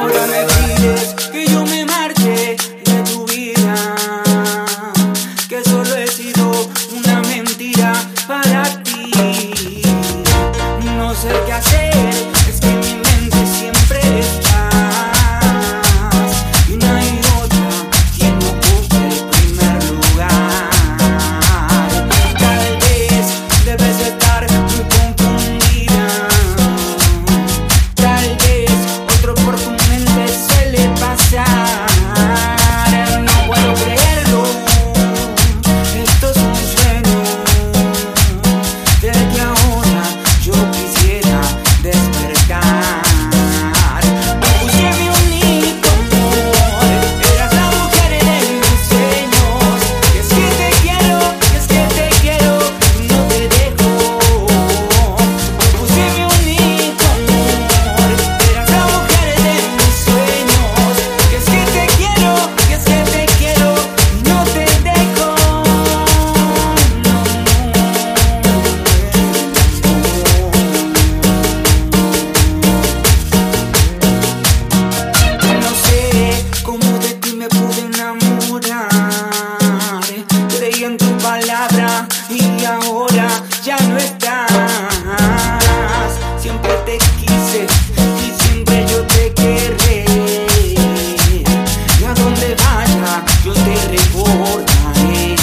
ahora me pides que ahora ya no estás. Siempre te quise y siempre yo te querré. Y a donde vaya yo te recordaré.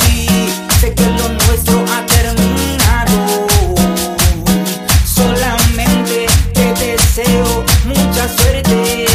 Sí, sé que lo nuestro ha terminado. Solamente te deseo mucha suerte.